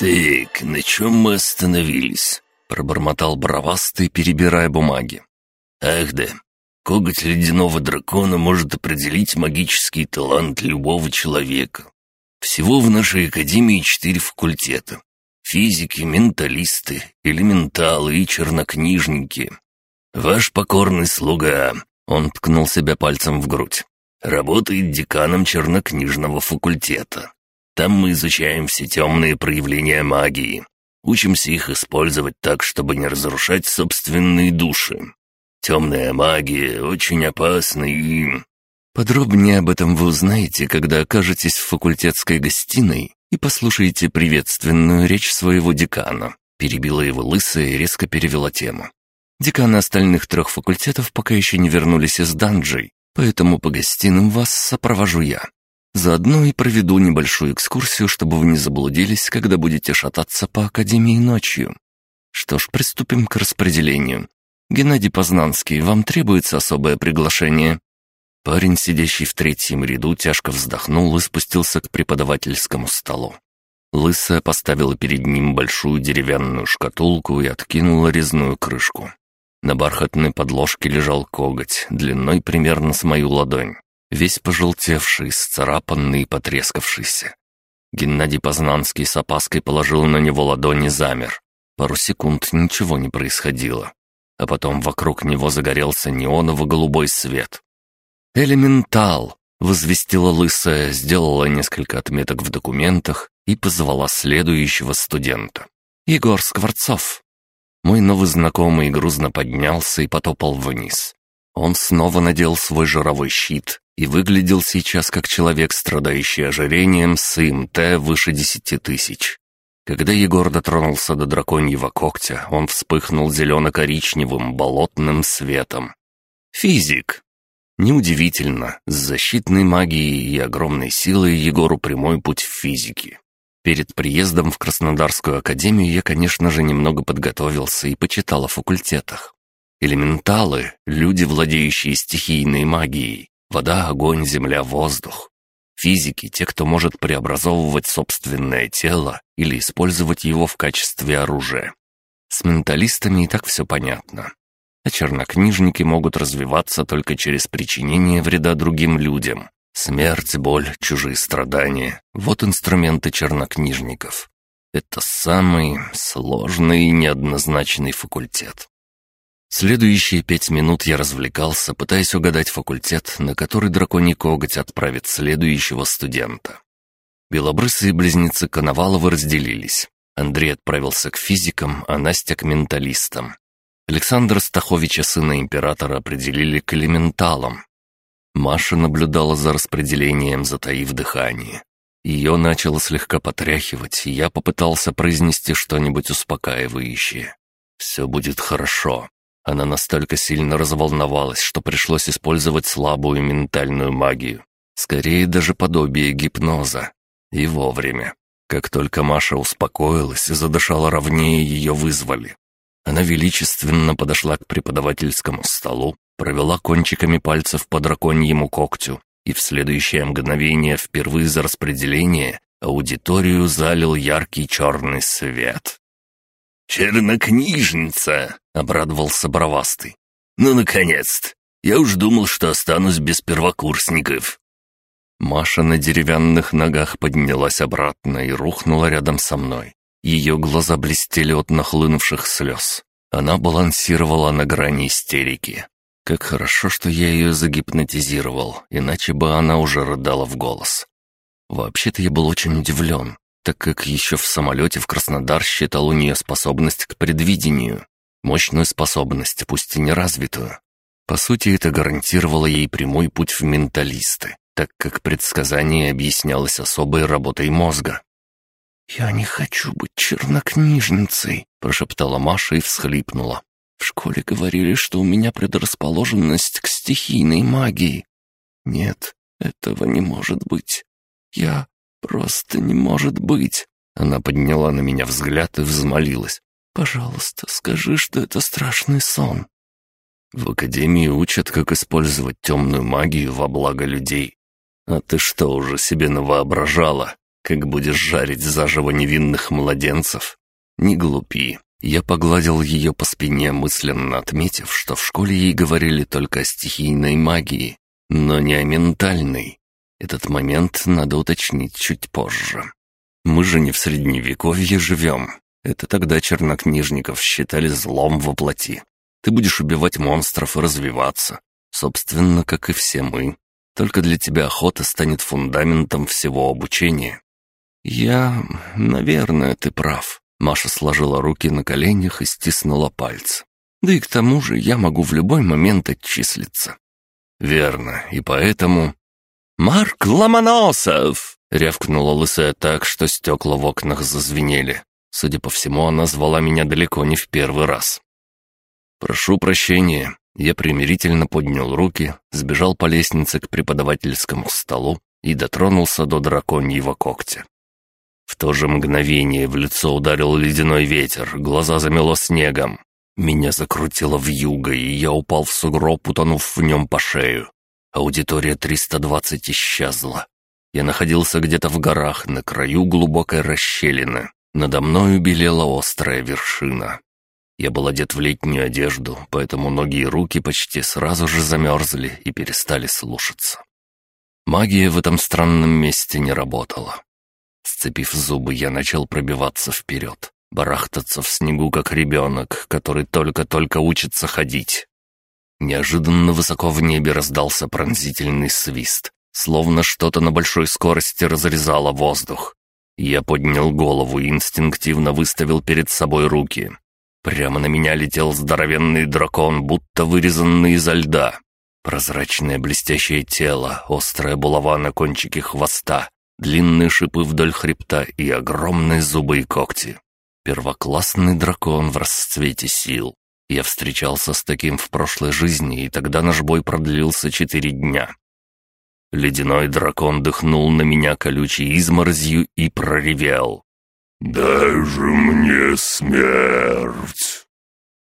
«Так, на чем мы остановились?» — пробормотал бровастый, перебирая бумаги. «Ах да, коготь ледяного дракона может определить магический талант любого человека. Всего в нашей академии четыре факультета. Физики, менталисты, элементалы и чернокнижники. Ваш покорный слуга, он ткнул себя пальцем в грудь, работает деканом чернокнижного факультета. Там мы изучаем все темные проявления магии, учимся их использовать так, чтобы не разрушать собственные души. Темная магия очень опасна и... Подробнее об этом вы узнаете, когда окажетесь в факультетской гостиной и послушаете приветственную речь своего декана. Перебила его лысая и резко перевела тему. Деканы остальных трех факультетов пока еще не вернулись из данжей, поэтому по гостиным вас сопровожу я. Заодно и проведу небольшую экскурсию, чтобы вы не заблудились, когда будете шататься по Академии ночью. Что ж, приступим к распределению. Геннадий Познанский, вам требуется особое приглашение?» Парень, сидящий в третьем ряду, тяжко вздохнул и спустился к преподавательскому столу. Лысая поставила перед ним большую деревянную шкатулку и откинула резную крышку. На бархатной подложке лежал коготь, длиной примерно с мою ладонь весь пожелтевший, сцарапанный и потрескавшийся. Геннадий Познанский с опаской положил на него ладони замер. Пару секунд ничего не происходило, а потом вокруг него загорелся неоново-голубой свет. «Элементал!» — возвестила Лысая, сделала несколько отметок в документах и позвала следующего студента. «Егор Скворцов». Мой новый знакомый грузно поднялся и потопал вниз. Он снова надел свой жировой щит и выглядел сейчас как человек, страдающий ожирением с ИМТ выше десяти тысяч. Когда Егор дотронулся до драконьего когтя, он вспыхнул зелено-коричневым болотным светом. Физик. Неудивительно, с защитной магией и огромной силой Егору прямой путь в физике. Перед приездом в Краснодарскую академию я, конечно же, немного подготовился и почитал о факультетах. Элементалы — люди, владеющие стихийной магией. Вода, огонь, земля, воздух. Физики — те, кто может преобразовывать собственное тело или использовать его в качестве оружия. С менталистами и так все понятно. А чернокнижники могут развиваться только через причинение вреда другим людям. Смерть, боль, чужие страдания — вот инструменты чернокнижников. Это самый сложный и неоднозначный факультет. Следующие пять минут я развлекался, пытаясь угадать факультет, на который драконий коготь отправит следующего студента. Белобрысые близнецы Коноваловы разделились. Андрей отправился к физикам, а Настя к менталистам. Александра Стаховича, сына императора, определили к элементалам. Маша наблюдала за распределением, затаив дыхание. Ее начало слегка потряхивать, и я попытался произнести что-нибудь успокаивающее. «Все будет хорошо. Она настолько сильно разволновалась, что пришлось использовать слабую ментальную магию. Скорее даже подобие гипноза. И вовремя. Как только Маша успокоилась и задышала ровнее, ее вызвали. Она величественно подошла к преподавательскому столу, провела кончиками пальцев по драконьему когтю, и в следующее мгновение, впервые за распределение, аудиторию залил яркий черный свет. «Чернокнижница!» — обрадовался бровастый. «Ну, наконец-то! Я уж думал, что останусь без первокурсников». Маша на деревянных ногах поднялась обратно и рухнула рядом со мной. Ее глаза блестели от нахлынувших слез. Она балансировала на грани истерики. Как хорошо, что я ее загипнотизировал, иначе бы она уже рыдала в голос. Вообще-то я был очень удивлен так как еще в самолете в Краснодар считал у нее способность к предвидению. Мощную способность, пусть и неразвитую. По сути, это гарантировало ей прямой путь в менталисты, так как предсказание объяснялось особой работой мозга. «Я не хочу быть чернокнижницей», — прошептала Маша и всхлипнула. «В школе говорили, что у меня предрасположенность к стихийной магии. Нет, этого не может быть. Я «Просто не может быть!» Она подняла на меня взгляд и взмолилась. «Пожалуйста, скажи, что это страшный сон». В академии учат, как использовать темную магию во благо людей. А ты что, уже себе навоображала? Как будешь жарить заживо невинных младенцев? Не глупи. Я погладил ее по спине, мысленно отметив, что в школе ей говорили только о стихийной магии, но не о ментальной. Этот момент надо уточнить чуть позже. Мы же не в средневековье живем. Это тогда чернокнижников считали злом во плоти. Ты будешь убивать монстров и развиваться. Собственно, как и все мы. Только для тебя охота станет фундаментом всего обучения. Я... наверное, ты прав. Маша сложила руки на коленях и стиснула пальцы. Да и к тому же я могу в любой момент отчислиться. Верно, и поэтому... «Марк Ломоносов!» — рявкнула лысая так, что стекла в окнах зазвенели. Судя по всему, она звала меня далеко не в первый раз. «Прошу прощения». Я примирительно поднял руки, сбежал по лестнице к преподавательскому столу и дотронулся до драконьего когтя. В то же мгновение в лицо ударил ледяной ветер, глаза замело снегом. Меня закрутило в юго, и я упал в сугроб, утонув в нем по шею. Аудитория 320 исчезла. Я находился где-то в горах, на краю глубокой расщелины. Надо мною белела острая вершина. Я был одет в летнюю одежду, поэтому ноги и руки почти сразу же замерзли и перестали слушаться. Магия в этом странном месте не работала. Сцепив зубы, я начал пробиваться вперед, барахтаться в снегу, как ребенок, который только-только учится ходить. Неожиданно высоко в небе раздался пронзительный свист, словно что-то на большой скорости разрезало воздух. Я поднял голову и инстинктивно выставил перед собой руки. Прямо на меня летел здоровенный дракон, будто вырезанный изо льда. Прозрачное блестящее тело, острая булава на кончике хвоста, длинные шипы вдоль хребта и огромные зубы и когти. Первоклассный дракон в расцвете сил. Я встречался с таким в прошлой жизни, и тогда наш бой продлился четыре дня. Ледяной дракон дыхнул на меня колючей изморозью и проревел. «Дай же мне смерть!»